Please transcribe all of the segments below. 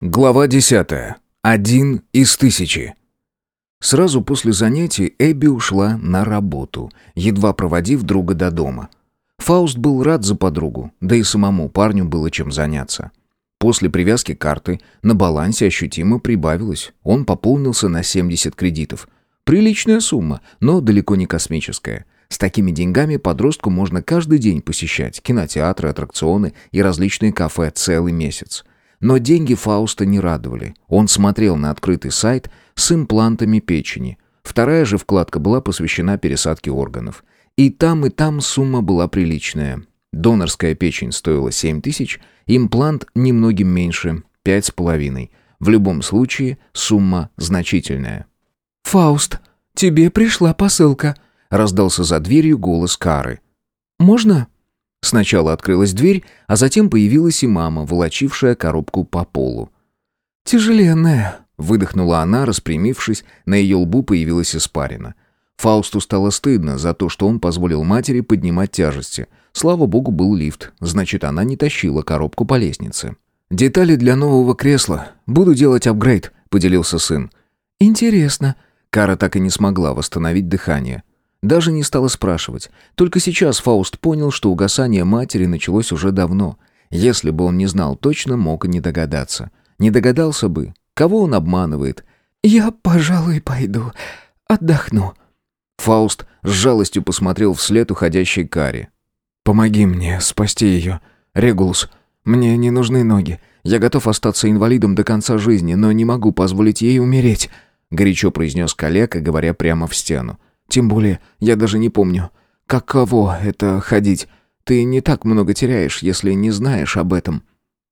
Глава 10. Один из тысячи. Сразу после занятий Эбби ушла на работу, едва проводив друга до дома. Фауст был рад за подругу, да и самому парню было чем заняться. После привязки карты на балансе ощутимо прибавилось. Он пополнился на 70 кредитов. Приличная сумма, но далеко не космическая. С такими деньгами подростку можно каждый день посещать кинотеатры, аттракционы и различные кафе целый месяц. Но деньги Фауста не радовали. Он смотрел на открытый сайт с имплантами печени. Вторая же вкладка была посвящена пересадке органов. И там, и там сумма была приличная. Донорская печень стоила 7 тысяч, имплант немногим меньше – пять с половиной. В любом случае, сумма значительная. «Фауст, тебе пришла посылка», — раздался за дверью голос Кары. «Можно?» Сначала открылась дверь, а затем появилась и мама, волочившая коробку по полу. «Тяжеленная», — выдохнула она, распрямившись, на ее лбу появилась испарина. Фаусту стало стыдно за то, что он позволил матери поднимать тяжести. Слава богу, был лифт, значит, она не тащила коробку по лестнице. «Детали для нового кресла. Буду делать апгрейд», — поделился сын. «Интересно». Кара так и не смогла восстановить дыхание. Даже не стала спрашивать. Только сейчас Фауст понял, что угасание матери началось уже давно. Если бы он не знал точно, мог и не догадаться. Не догадался бы, кого он обманывает. «Я, пожалуй, пойду. Отдохну». Фауст с жалостью посмотрел вслед уходящей Каре. «Помоги мне спасти ее, Регулус. Мне не нужны ноги. Я готов остаться инвалидом до конца жизни, но не могу позволить ей умереть», — горячо произнес коллега, говоря прямо в стену. Тем более, я даже не помню, каково это ходить. Ты не так много теряешь, если не знаешь об этом».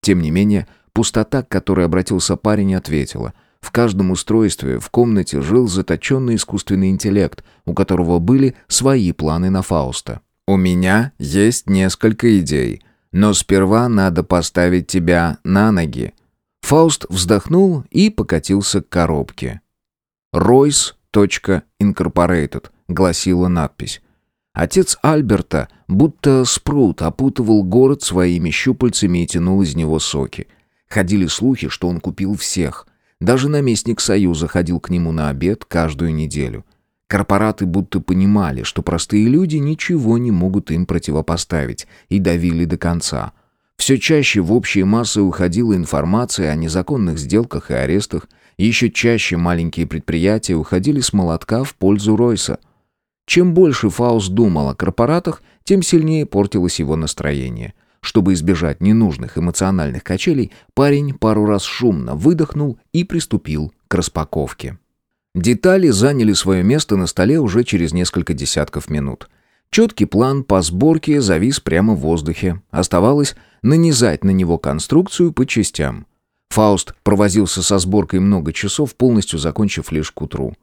Тем не менее, пустота, к которой обратился парень, ответила. В каждом устройстве в комнате жил заточенный искусственный интеллект, у которого были свои планы на Фауста. «У меня есть несколько идей, но сперва надо поставить тебя на ноги». Фауст вздохнул и покатился к коробке. Ройс Incorporated, гласила надпись. Отец Альберта, будто спрут, опутывал город своими щупальцами и тянул из него соки. Ходили слухи, что он купил всех. Даже наместник Союза ходил к нему на обед каждую неделю. Корпораты будто понимали, что простые люди ничего не могут им противопоставить, и давили до конца. Все чаще в общие массы уходила информация о незаконных сделках и арестах, еще чаще маленькие предприятия уходили с молотка в пользу Ройса. Чем больше Фауст думал о корпоратах, тем сильнее портилось его настроение. Чтобы избежать ненужных эмоциональных качелей, парень пару раз шумно выдохнул и приступил к распаковке. Детали заняли свое место на столе уже через несколько десятков минут. Четкий план по сборке завис прямо в воздухе. Оставалось нанизать на него конструкцию по частям. Фауст провозился со сборкой много часов, полностью закончив лишь к утру.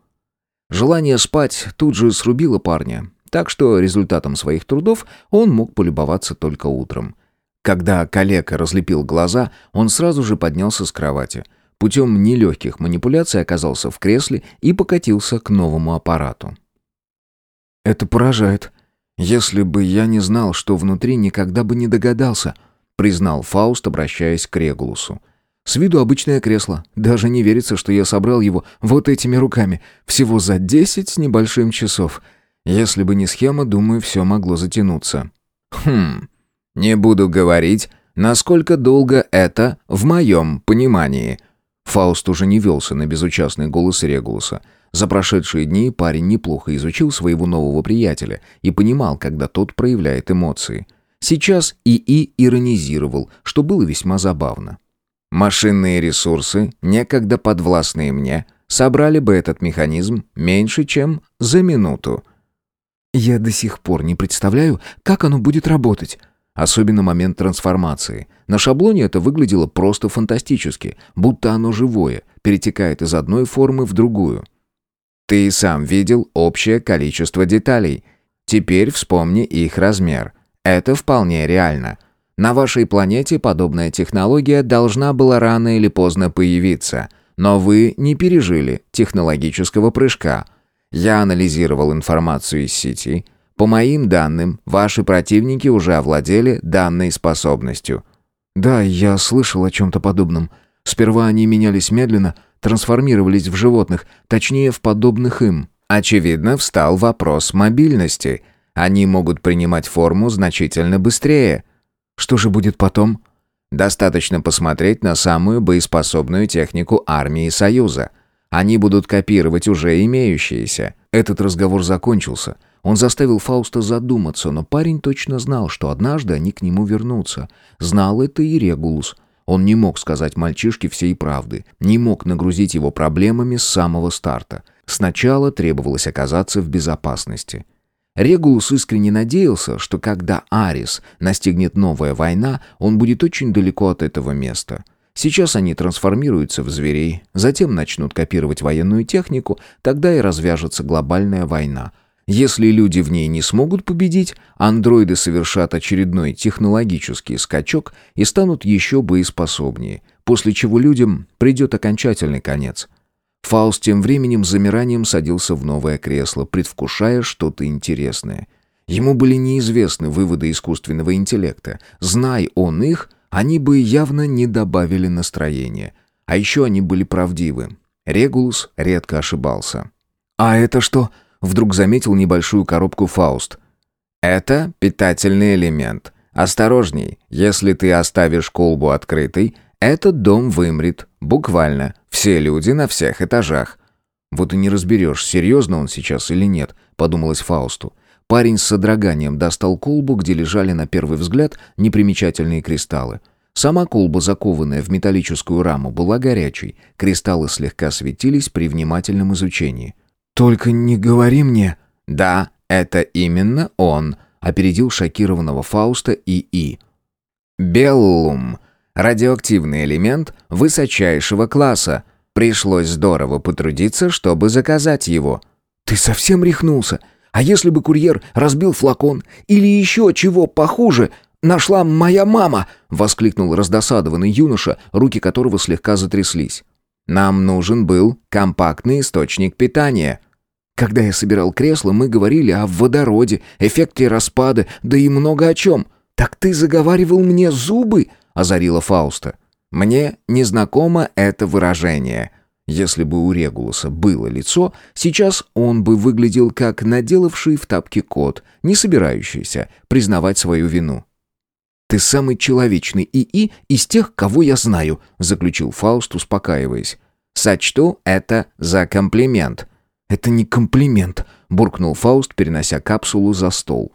Желание спать тут же срубило парня, так что результатом своих трудов он мог полюбоваться только утром. Когда коллега разлепил глаза, он сразу же поднялся с кровати. Путем нелегких манипуляций оказался в кресле и покатился к новому аппарату. «Это поражает. Если бы я не знал, что внутри, никогда бы не догадался», признал Фауст, обращаясь к Регулусу. С виду обычное кресло. Даже не верится, что я собрал его вот этими руками. Всего за десять с небольшим часов. Если бы не схема, думаю, все могло затянуться. Хм, не буду говорить, насколько долго это в моем понимании. Фауст уже не велся на безучастный голос Регулуса. За прошедшие дни парень неплохо изучил своего нового приятеля и понимал, когда тот проявляет эмоции. Сейчас ИИ иронизировал, что было весьма забавно. Машинные ресурсы, некогда подвластные мне, собрали бы этот механизм меньше, чем за минуту. Я до сих пор не представляю, как оно будет работать. Особенно момент трансформации. На шаблоне это выглядело просто фантастически, будто оно живое, перетекает из одной формы в другую. Ты и сам видел общее количество деталей. Теперь вспомни их размер. Это вполне реально. На вашей планете подобная технология должна была рано или поздно появиться, но вы не пережили технологического прыжка. Я анализировал информацию из сети. По моим данным, ваши противники уже овладели данной способностью. Да, я слышал о чем-то подобном. Сперва они менялись медленно, трансформировались в животных, точнее, в подобных им. Очевидно, встал вопрос мобильности. Они могут принимать форму значительно быстрее. Что же будет потом? Достаточно посмотреть на самую боеспособную технику армии Союза. Они будут копировать уже имеющиеся. Этот разговор закончился. Он заставил Фауста задуматься, но парень точно знал, что однажды они к нему вернутся. Знал это и Регулус. Он не мог сказать мальчишке всей правды, не мог нагрузить его проблемами с самого старта. Сначала требовалось оказаться в безопасности. Регулус искренне надеялся, что когда Арис настигнет новая война, он будет очень далеко от этого места. Сейчас они трансформируются в зверей, затем начнут копировать военную технику, тогда и развяжется глобальная война. Если люди в ней не смогут победить, андроиды совершат очередной технологический скачок и станут еще боеспособнее, после чего людям придет окончательный конец – Фауст тем временем замиранием садился в новое кресло, предвкушая что-то интересное. Ему были неизвестны выводы искусственного интеллекта. Знай он их, они бы явно не добавили настроения. А еще они были правдивы. Регулус редко ошибался. «А это что?» — вдруг заметил небольшую коробку Фауст. «Это питательный элемент. Осторожней, если ты оставишь колбу открытой, этот дом вымрет. Буквально. Все люди на всех этажах. Вот и не разберешь, серьезно он сейчас или нет, подумалось Фаусту. Парень с содроганием достал колбу, где лежали на первый взгляд непримечательные кристаллы. Сама колба, закованная в металлическую раму, была горячей. Кристаллы слегка светились при внимательном изучении. «Только не говори мне...» «Да, это именно он», — опередил шокированного Фауста ИИ. «Беллум», Радиоактивный элемент высочайшего класса. Пришлось здорово потрудиться, чтобы заказать его. Ты совсем рехнулся? А если бы курьер разбил флакон или еще чего похуже, нашла моя мама, воскликнул раздосадованный юноша, руки которого слегка затряслись. Нам нужен был компактный источник питания. Когда я собирал кресло, мы говорили о водороде, эффекте распада, да и много о чем. Так ты заговаривал мне зубы? Озарила Фауста. «Мне незнакомо это выражение». Если бы у Регулуса было лицо, сейчас он бы выглядел как наделавший в тапке кот, не собирающийся признавать свою вину. «Ты самый человечный ИИ из тех, кого я знаю», — заключил Фауст, успокаиваясь. «Сочту это за комплимент». «Это не комплимент», — буркнул Фауст, перенося капсулу за стол.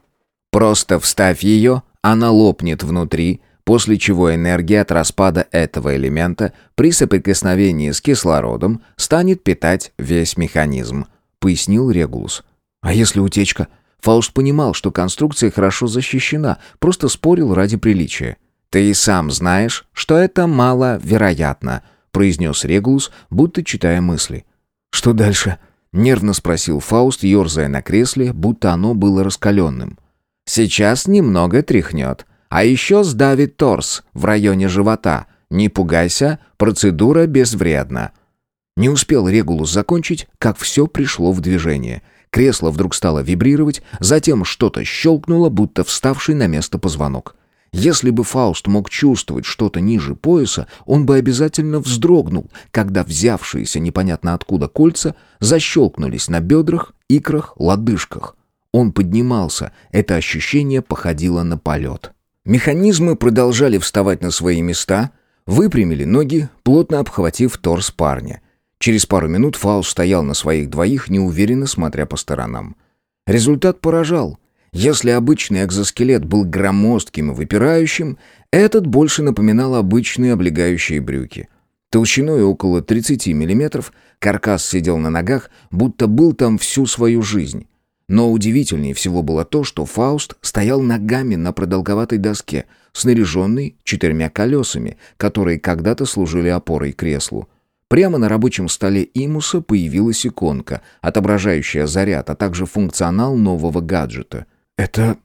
«Просто вставь ее, она лопнет внутри, после чего энергия от распада этого элемента при соприкосновении с кислородом станет питать весь механизм, пояснил Регулус. А если утечка? Фауст понимал, что конструкция хорошо защищена, просто спорил ради приличия. Ты и сам знаешь, что это маловероятно, произнес Регулус, будто читая мысли. Что дальше? Нервно спросил Фауст, ерзая на кресле, будто оно было раскаленным. «Сейчас немного тряхнет. А еще сдавит торс в районе живота. Не пугайся, процедура безвредна». Не успел Регулус закончить, как все пришло в движение. Кресло вдруг стало вибрировать, затем что-то щелкнуло, будто вставший на место позвонок. Если бы Фауст мог чувствовать что-то ниже пояса, он бы обязательно вздрогнул, когда взявшиеся непонятно откуда кольца защелкнулись на бедрах, икрах, лодыжках. Он поднимался, это ощущение походило на полет. Механизмы продолжали вставать на свои места, выпрямили ноги, плотно обхватив торс парня. Через пару минут Фауст стоял на своих двоих, неуверенно смотря по сторонам. Результат поражал. Если обычный экзоскелет был громоздким и выпирающим, этот больше напоминал обычные облегающие брюки. Толщиной около 30 мм каркас сидел на ногах, будто был там всю свою жизнь. Но удивительнее всего было то, что Фауст стоял ногами на продолговатой доске, снаряженной четырьмя колесами, которые когда-то служили опорой креслу. Прямо на рабочем столе Имуса появилась иконка, отображающая заряд, а также функционал нового гаджета. «Это...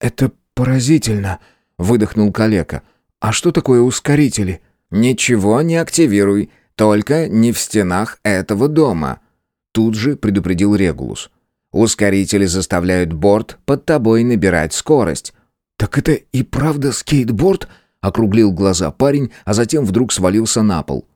это поразительно», — выдохнул калека. «А что такое ускорители?» «Ничего не активируй, только не в стенах этого дома», — тут же предупредил Регулус. Ускорители заставляют борт под тобой набирать скорость. «Так это и правда скейтборд?» — округлил глаза парень, а затем вдруг свалился на пол.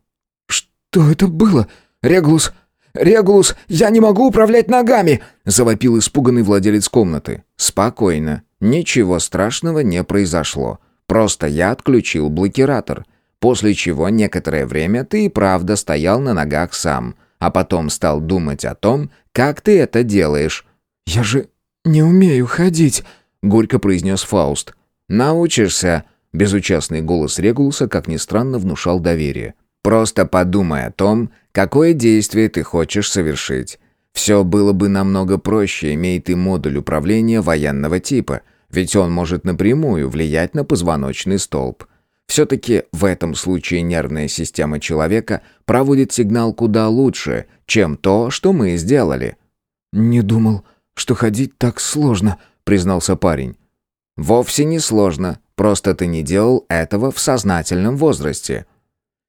«Что это было? Регулус! Регулус, я не могу управлять ногами!» завопил испуганный владелец комнаты. «Спокойно. Ничего страшного не произошло. Просто я отключил блокиратор. После чего некоторое время ты и правда стоял на ногах сам, а потом стал думать о том, как ты это делаешь». «Я же не умею ходить», — горько произнес Фауст. «Научишься», — безучастный голос Регулуса, как ни странно, внушал доверие. «Просто подумай о том, какое действие ты хочешь совершить. Все было бы намного проще, имей ты модуль управления военного типа, ведь он может напрямую влиять на позвоночный столб. Все-таки в этом случае нервная система человека проводит сигнал куда лучше, чем то, что мы сделали». «Не думал, что ходить так сложно», — признался парень. «Вовсе не сложно, просто ты не делал этого в сознательном возрасте».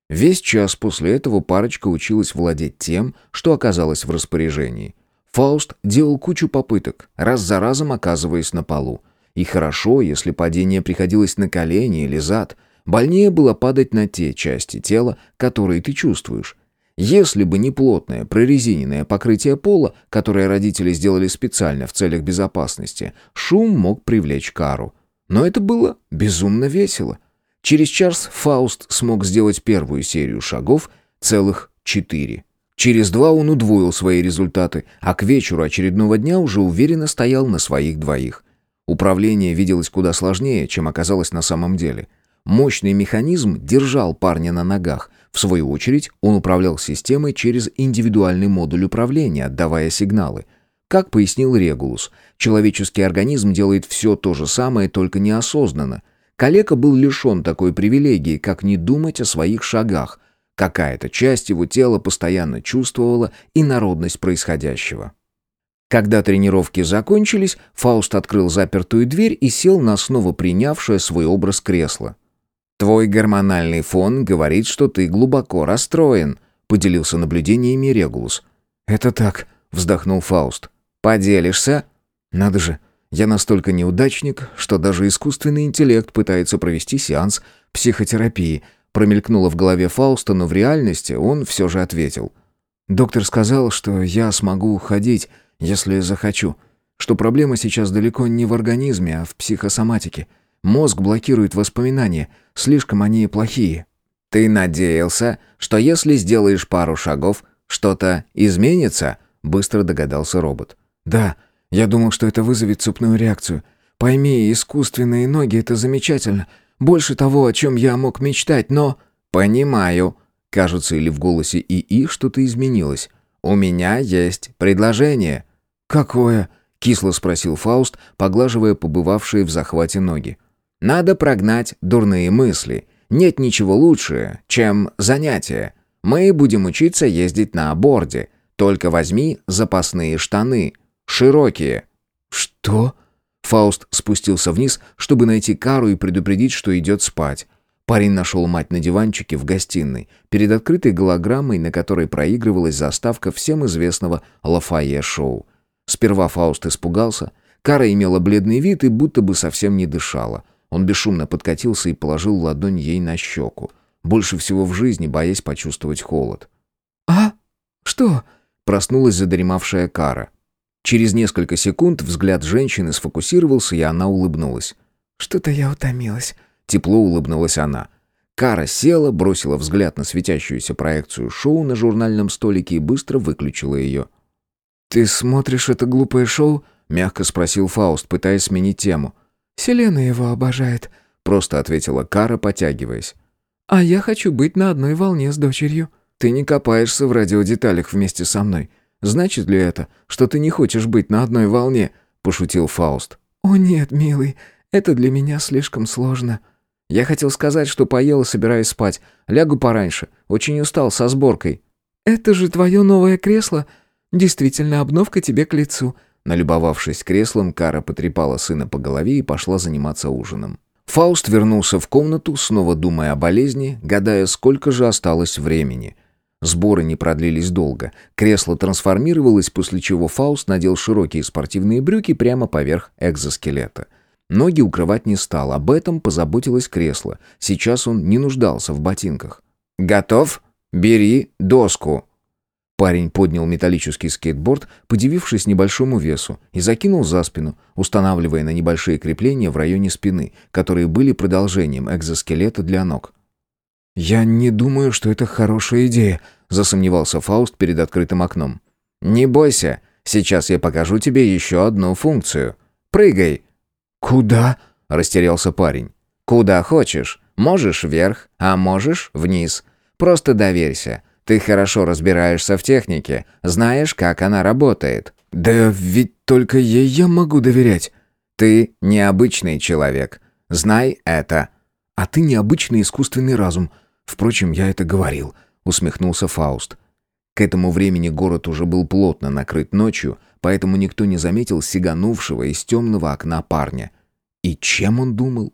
Весь час после этого парочка училась владеть тем, что оказалось в распоряжении. Фауст делал кучу попыток, раз за разом оказываясь на полу. И хорошо, если падение приходилось на колени или зад, Больнее было падать на те части тела, которые ты чувствуешь. Если бы не плотное прорезиненное покрытие пола, которое родители сделали специально в целях безопасности, шум мог привлечь кару. Но это было безумно весело. Через час Фауст смог сделать первую серию шагов, целых четыре. Через два он удвоил свои результаты, а к вечеру очередного дня уже уверенно стоял на своих двоих. Управление виделось куда сложнее, чем оказалось на самом деле – Мощный механизм держал парня на ногах. В свою очередь, он управлял системой через индивидуальный модуль управления, отдавая сигналы. Как пояснил Регулус, человеческий организм делает все то же самое, только неосознанно. Калека был лишен такой привилегии, как не думать о своих шагах. Какая-то часть его тела постоянно чувствовала инородность происходящего. Когда тренировки закончились, Фауст открыл запертую дверь и сел на снова принявшее свой образ кресло. «Твой гормональный фон говорит, что ты глубоко расстроен», — поделился наблюдениями Регулус. «Это так», — вздохнул Фауст. «Поделишься?» «Надо же, я настолько неудачник, что даже искусственный интеллект пытается провести сеанс психотерапии», промелькнуло в голове Фауста, но в реальности он все же ответил. «Доктор сказал, что я смогу ходить, если захочу, что проблема сейчас далеко не в организме, а в психосоматике». Мозг блокирует воспоминания, слишком они плохие. Ты надеялся, что если сделаешь пару шагов, что-то изменится? Быстро догадался робот. Да, я думал, что это вызовет цепную реакцию. Пойми, искусственные ноги это замечательно. Больше того, о чем я мог мечтать, но понимаю. Кажется, или в голосе ИИ что-то изменилось. У меня есть предложение. Какое? кисло спросил Фауст, поглаживая побывавшие в захвате ноги. Надо прогнать дурные мысли. Нет ничего лучше, чем занятие. Мы будем учиться ездить на борде. Только возьми запасные штаны. Широкие». «Что?» Фауст спустился вниз, чтобы найти Кару и предупредить, что идет спать. Парень нашел мать на диванчике в гостиной, перед открытой голограммой, на которой проигрывалась заставка всем известного Лафайе-шоу. Сперва Фауст испугался. Кара имела бледный вид и будто бы совсем не дышала. Он бесшумно подкатился и положил ладонь ей на щеку, больше всего в жизни боясь почувствовать холод. «А? Что?» — проснулась задремавшая Кара. Через несколько секунд взгляд женщины сфокусировался, и она улыбнулась. «Что-то я утомилась», — тепло улыбнулась она. Кара села, бросила взгляд на светящуюся проекцию шоу на журнальном столике и быстро выключила ее. «Ты смотришь это глупое шоу?» — мягко спросил Фауст, пытаясь сменить тему. Селена его обожает», — просто ответила Кара, потягиваясь. «А я хочу быть на одной волне с дочерью». «Ты не копаешься в радиодеталях вместе со мной. Значит ли это, что ты не хочешь быть на одной волне?» — пошутил Фауст. «О нет, милый, это для меня слишком сложно». «Я хотел сказать, что поел и собираюсь спать. Лягу пораньше. Очень устал со сборкой». «Это же твое новое кресло. Действительно, обновка тебе к лицу. Налюбовавшись креслом, Кара потрепала сына по голове и пошла заниматься ужином. Фауст вернулся в комнату, снова думая о болезни, гадая, сколько же осталось времени. Сборы не продлились долго. Кресло трансформировалось, после чего Фауст надел широкие спортивные брюки прямо поверх экзоскелета. Ноги укрывать не стал, об этом позаботилось кресло. Сейчас он не нуждался в ботинках. «Готов?» бери доску». Парень поднял металлический скейтборд, подивившись небольшому весу, и закинул за спину, устанавливая на небольшие крепления в районе спины, которые были продолжением экзоскелета для ног. «Я не думаю, что это хорошая идея», — засомневался Фауст перед открытым окном. «Не бойся, сейчас я покажу тебе еще одну функцию. Прыгай!» «Куда?» — растерялся парень. «Куда хочешь. Можешь вверх, а можешь вниз. Просто доверься. Ты хорошо разбираешься в технике, знаешь, как она работает». «Да ведь только ей я могу доверять». «Ты необычный человек. Знай это». «А ты необычный искусственный разум. Впрочем, я это говорил», — усмехнулся Фауст. К этому времени город уже был плотно накрыт ночью, поэтому никто не заметил сиганувшего из темного окна парня. И чем он думал?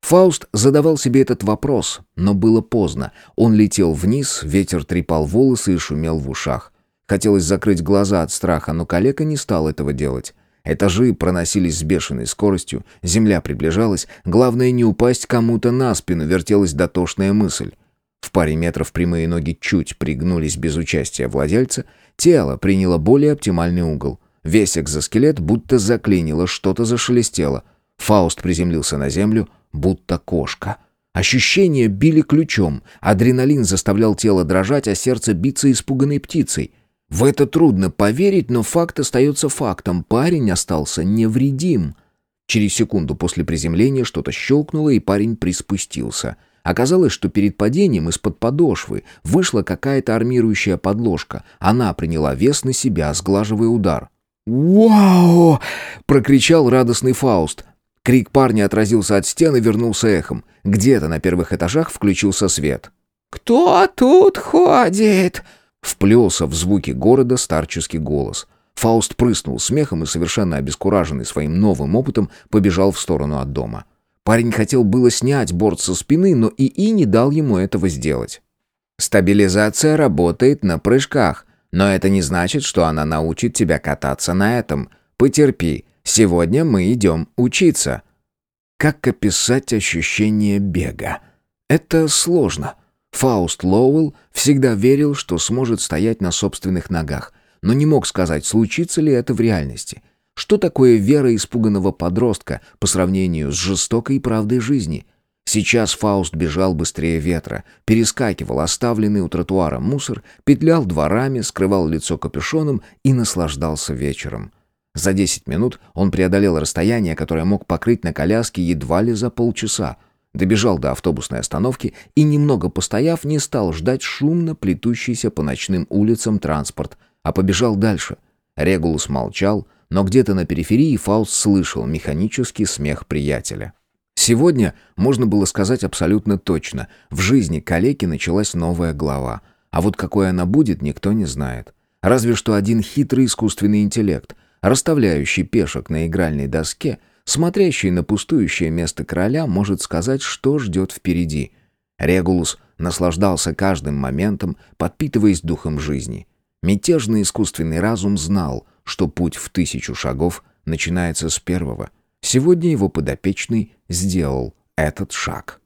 Фауст задавал себе этот вопрос, но было поздно. Он летел вниз, ветер трепал волосы и шумел в ушах. Хотелось закрыть глаза от страха, но калека не стал этого делать. Этажи проносились с бешеной скоростью, земля приближалась, главное не упасть кому-то на спину, вертелась дотошная мысль. В паре метров прямые ноги чуть пригнулись без участия владельца, тело приняло более оптимальный угол. Весь экзоскелет будто заклинило, что-то зашелестело. Фауст приземлился на землю, будто кошка. Ощущения били ключом, адреналин заставлял тело дрожать, а сердце биться испуганной птицей. В это трудно поверить, но факт остается фактом. Парень остался невредим. Через секунду после приземления что-то щелкнуло, и парень приспустился. Оказалось, что перед падением из-под подошвы вышла какая-то армирующая подложка. Она приняла вес на себя, сглаживая удар. «Вау!» — прокричал радостный Фауст. Крик парня отразился от стены и вернулся эхом. Где-то на первых этажах включился свет. «Кто тут ходит?» Вплелся в звуки города старческий голос. Фауст прыснул смехом и, совершенно обескураженный своим новым опытом, побежал в сторону от дома. Парень хотел было снять борт со спины, но ИИ не дал ему этого сделать. «Стабилизация работает на прыжках, но это не значит, что она научит тебя кататься на этом. Потерпи, Сегодня мы идем учиться». Как описать ощущение бега? Это сложно. Фауст Лоуэлл всегда верил, что сможет стоять на собственных ногах, но не мог сказать, случится ли это в реальности. Что такое вера испуганного подростка по сравнению с жестокой правдой жизни? Сейчас Фауст бежал быстрее ветра, перескакивал оставленный у тротуара мусор, петлял дворами, скрывал лицо капюшоном и наслаждался вечером. За 10 минут он преодолел расстояние, которое мог покрыть на коляске едва ли за полчаса. Добежал до автобусной остановки и, немного постояв, не стал ждать шумно плетущийся по ночным улицам транспорт, а побежал дальше. Регулус молчал, но где-то на периферии Фауст слышал механический смех приятеля. Сегодня можно было сказать абсолютно точно. В жизни калеки началась новая глава. А вот какой она будет, никто не знает. Разве что один хитрый искусственный интеллект — Расставляющий пешек на игральной доске, смотрящий на пустующее место короля, может сказать, что ждет впереди. Регулус наслаждался каждым моментом, подпитываясь духом жизни. Мятежный искусственный разум знал, что путь в тысячу шагов начинается с первого. Сегодня его подопечный сделал этот шаг.